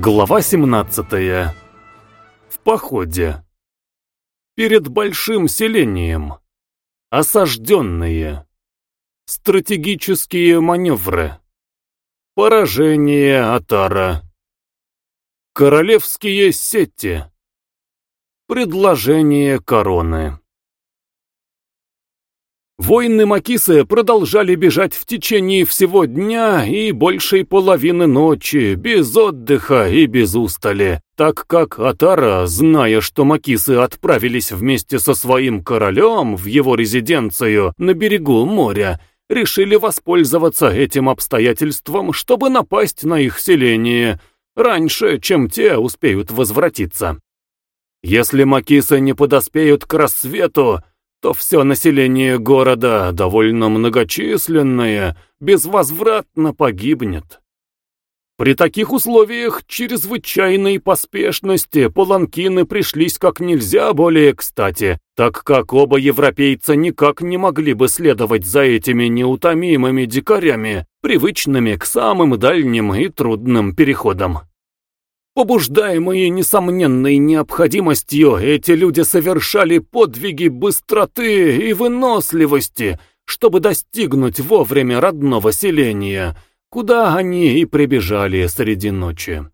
Глава 17. В походе. Перед большим селением. Осажденные. Стратегические маневры. Поражение Атара. Королевские сети. Предложение короны. Воины Макисы продолжали бежать в течение всего дня и большей половины ночи, без отдыха и без устали, так как Атара, зная, что Макисы отправились вместе со своим королем в его резиденцию на берегу моря, решили воспользоваться этим обстоятельством, чтобы напасть на их селение раньше, чем те успеют возвратиться. Если Макисы не подоспеют к рассвету, то все население города, довольно многочисленное, безвозвратно погибнет. При таких условиях чрезвычайной поспешности паланкины пришлись как нельзя более кстати, так как оба европейца никак не могли бы следовать за этими неутомимыми дикарями, привычными к самым дальним и трудным переходам. Побуждаемые несомненной необходимостью, эти люди совершали подвиги быстроты и выносливости, чтобы достигнуть вовремя родного селения, куда они и прибежали среди ночи.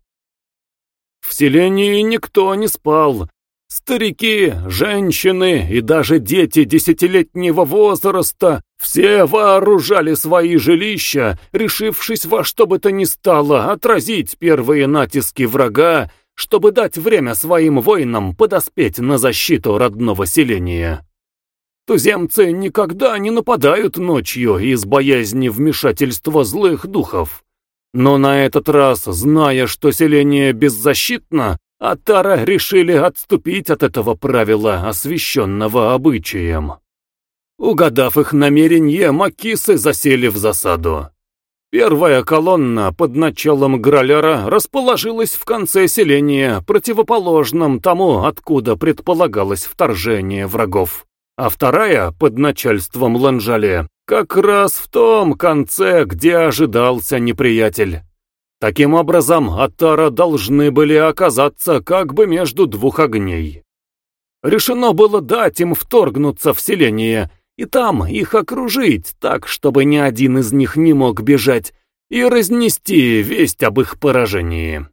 В селении никто не спал, Старики, женщины и даже дети десятилетнего возраста все вооружали свои жилища, решившись во что бы то ни стало отразить первые натиски врага, чтобы дать время своим воинам подоспеть на защиту родного селения. Туземцы никогда не нападают ночью из боязни вмешательства злых духов. Но на этот раз, зная, что селение беззащитно, Атара решили отступить от этого правила, освященного обычаем. Угадав их намерение, макисы засели в засаду. Первая колонна под началом Граляра расположилась в конце селения, противоположном тому, откуда предполагалось вторжение врагов. А вторая, под начальством Ланжале, как раз в том конце, где ожидался неприятель. Таким образом, Атара должны были оказаться как бы между двух огней. Решено было дать им вторгнуться в селение, и там их окружить так, чтобы ни один из них не мог бежать, и разнести весть об их поражении.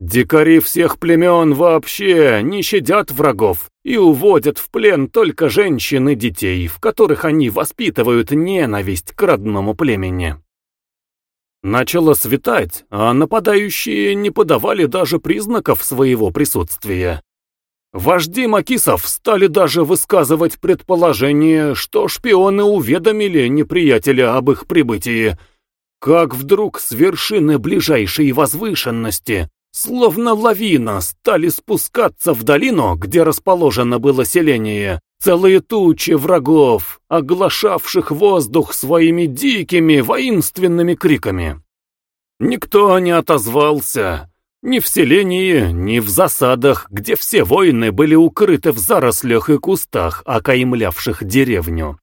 Дикари всех племен вообще не щадят врагов и уводят в плен только женщин и детей, в которых они воспитывают ненависть к родному племени. Начало светать, а нападающие не подавали даже признаков своего присутствия. Вожди Макисов стали даже высказывать предположение, что шпионы уведомили неприятеля об их прибытии, как вдруг с вершины ближайшей возвышенности, словно лавина, стали спускаться в долину, где расположено было селение, Целые тучи врагов, оглашавших воздух своими дикими, воинственными криками. Никто не отозвался, ни в селении, ни в засадах, где все воины были укрыты в зарослях и кустах, окаймлявших деревню.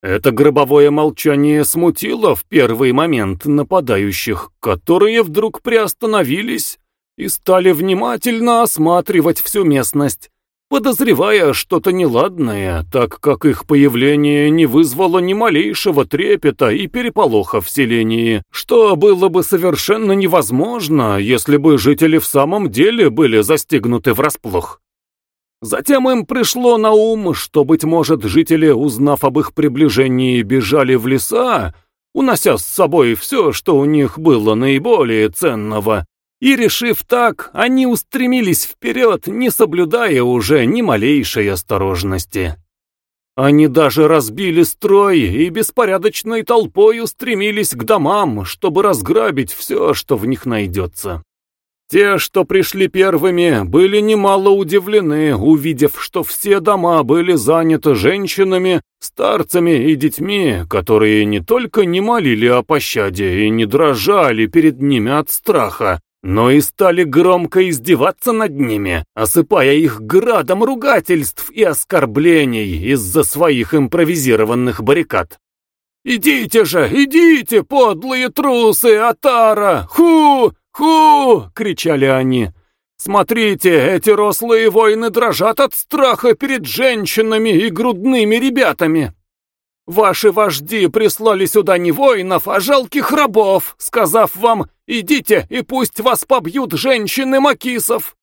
Это гробовое молчание смутило в первый момент нападающих, которые вдруг приостановились и стали внимательно осматривать всю местность, подозревая что-то неладное, так как их появление не вызвало ни малейшего трепета и переполоха в селении, что было бы совершенно невозможно, если бы жители в самом деле были застигнуты врасплох. Затем им пришло на ум, что, быть может, жители, узнав об их приближении, бежали в леса, унося с собой все, что у них было наиболее ценного, и решив так, они устремились вперед, не соблюдая уже ни малейшей осторожности. Они даже разбили строй и беспорядочной толпой устремились к домам, чтобы разграбить все, что в них найдется. Те, что пришли первыми, были немало удивлены, увидев, что все дома были заняты женщинами, старцами и детьми, которые не только не молили о пощаде и не дрожали перед ними от страха, но и стали громко издеваться над ними, осыпая их градом ругательств и оскорблений из-за своих импровизированных баррикад. «Идите же, идите, подлые трусы, Атара! Ху! «Ху!» — кричали они. «Смотрите, эти рослые воины дрожат от страха перед женщинами и грудными ребятами!» Ваши вожди прислали сюда не воинов, а жалких рабов, сказав вам «идите, и пусть вас побьют женщины Макисов».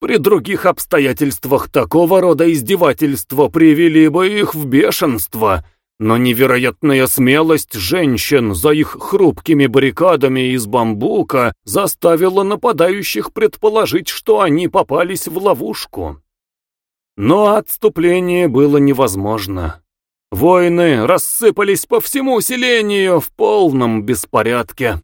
При других обстоятельствах такого рода издевательства привели бы их в бешенство, но невероятная смелость женщин за их хрупкими баррикадами из бамбука заставила нападающих предположить, что они попались в ловушку. Но отступление было невозможно. Воины рассыпались по всему селению в полном беспорядке.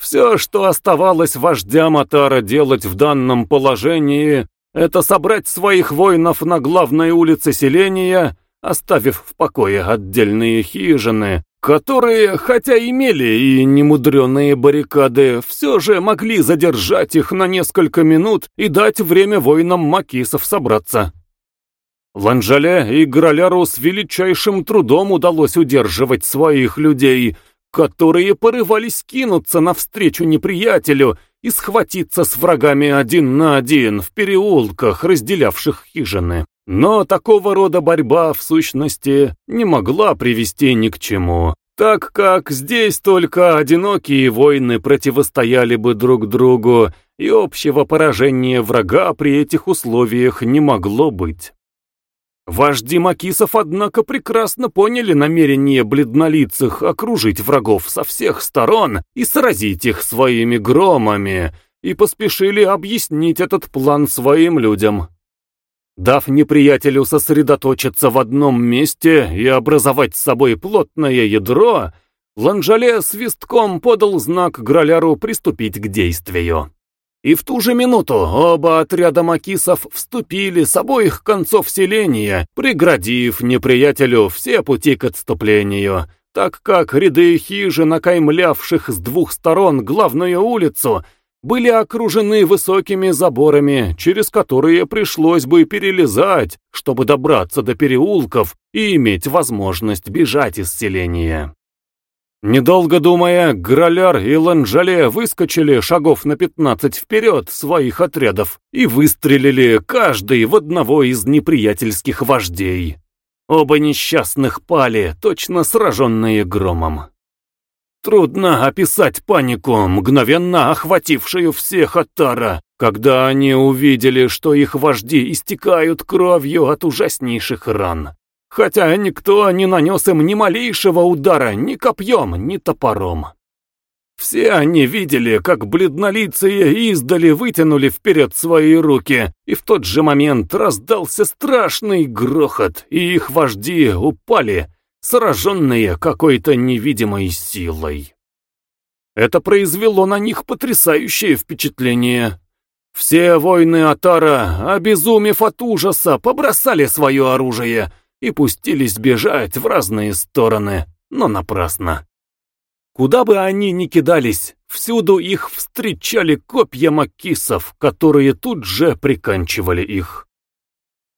Все, что оставалось вождям Атара делать в данном положении, это собрать своих воинов на главной улице селения, оставив в покое отдельные хижины, которые, хотя имели и немудреные баррикады, все же могли задержать их на несколько минут и дать время воинам макисов собраться. Ланжале и Граляру с величайшим трудом удалось удерживать своих людей, которые порывались кинуться навстречу неприятелю и схватиться с врагами один на один в переулках, разделявших хижины. Но такого рода борьба, в сущности, не могла привести ни к чему, так как здесь только одинокие войны противостояли бы друг другу, и общего поражения врага при этих условиях не могло быть. Вожди Макисов, однако, прекрасно поняли намерение бледнолицых окружить врагов со всех сторон и сразить их своими громами, и поспешили объяснить этот план своим людям. Дав неприятелю сосредоточиться в одном месте и образовать с собой плотное ядро, Ланжале свистком подал знак Граляру приступить к действию. И в ту же минуту оба отряда макисов вступили с обоих концов селения, преградив неприятелю все пути к отступлению, так как ряды хижин, окаймлявших с двух сторон главную улицу, были окружены высокими заборами, через которые пришлось бы перелезать, чтобы добраться до переулков и иметь возможность бежать из селения. Недолго думая, Граляр и Ланжале выскочили шагов на пятнадцать вперед своих отрядов и выстрелили каждый в одного из неприятельских вождей. Оба несчастных пали, точно сраженные громом. Трудно описать панику, мгновенно охватившую всех Атара, когда они увидели, что их вожди истекают кровью от ужаснейших ран хотя никто не нанес им ни малейшего удара ни копьем, ни топором. Все они видели, как бледнолицые издали вытянули вперед свои руки, и в тот же момент раздался страшный грохот, и их вожди упали, сраженные какой-то невидимой силой. Это произвело на них потрясающее впечатление. Все воины Атара, обезумев от ужаса, побросали свое оружие и пустились бежать в разные стороны, но напрасно. Куда бы они ни кидались, всюду их встречали копья макисов, которые тут же приканчивали их.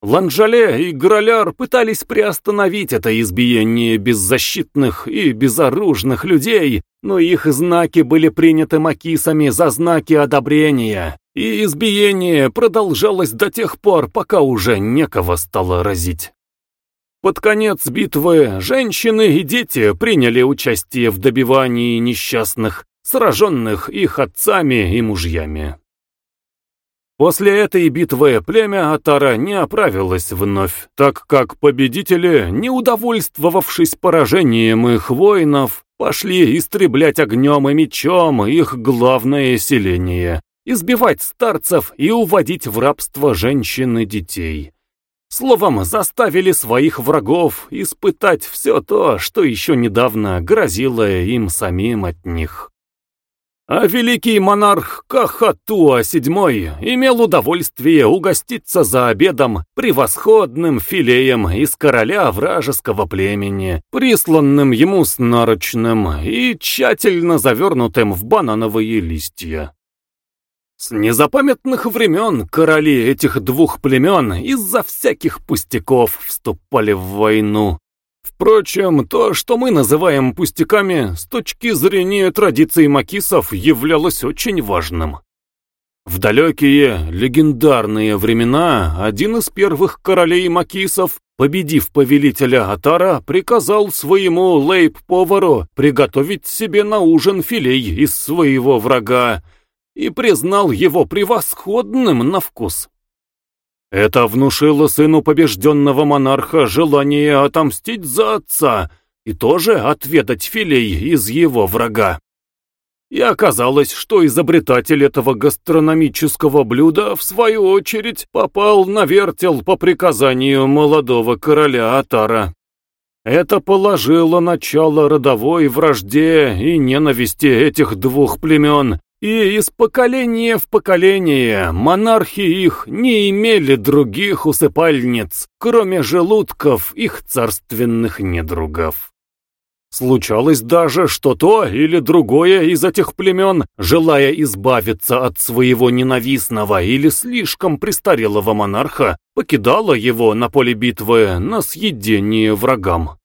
Ланжале и Граляр пытались приостановить это избиение беззащитных и безоружных людей, но их знаки были приняты макисами за знаки одобрения, и избиение продолжалось до тех пор, пока уже некого стало разить. Под конец битвы женщины и дети приняли участие в добивании несчастных, сраженных их отцами и мужьями. После этой битвы племя Атара не оправилось вновь, так как победители, не удовольствовавшись поражением их воинов, пошли истреблять огнем и мечом их главное селение, избивать старцев и уводить в рабство женщин и детей. Словом, заставили своих врагов испытать все то, что еще недавно грозило им самим от них. А великий монарх Кахатуа VII имел удовольствие угоститься за обедом превосходным филеем из короля вражеского племени, присланным ему с нарочным и тщательно завернутым в банановые листья. С незапамятных времен короли этих двух племен из-за всяких пустяков вступали в войну. Впрочем, то, что мы называем пустяками, с точки зрения традиций макисов, являлось очень важным. В далекие, легендарные времена один из первых королей макисов, победив повелителя Атара, приказал своему лейб-повару приготовить себе на ужин филей из своего врага и признал его превосходным на вкус. Это внушило сыну побежденного монарха желание отомстить за отца и тоже отведать филей из его врага. И оказалось, что изобретатель этого гастрономического блюда, в свою очередь, попал на вертел по приказанию молодого короля Атара. Это положило начало родовой вражде и ненависти этих двух племен, и из поколения в поколение монархи их не имели других усыпальниц, кроме желудков их царственных недругов. Случалось даже, что то или другое из этих племен, желая избавиться от своего ненавистного или слишком престарелого монарха, покидало его на поле битвы на съедение врагам.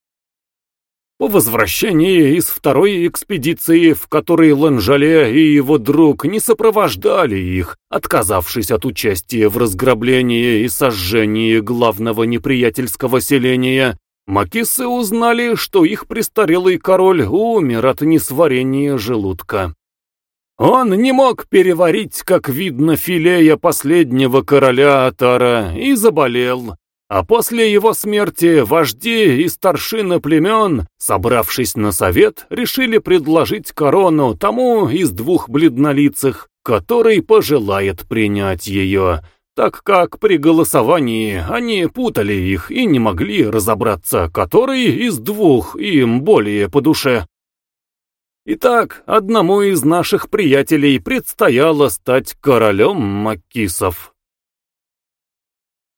По возвращении из второй экспедиции, в которой Ланжале и его друг не сопровождали их, отказавшись от участия в разграблении и сожжении главного неприятельского селения, Макисы узнали, что их престарелый король умер от несварения желудка. Он не мог переварить, как видно, филея последнего короля Атара и заболел, а после его смерти вожди и старшины племен, собравшись на совет, решили предложить корону тому из двух бледнолицых, который пожелает принять ее, так как при голосовании они путали их и не могли разобраться, который из двух им более по душе. Итак, одному из наших приятелей предстояло стать королем Маккисов.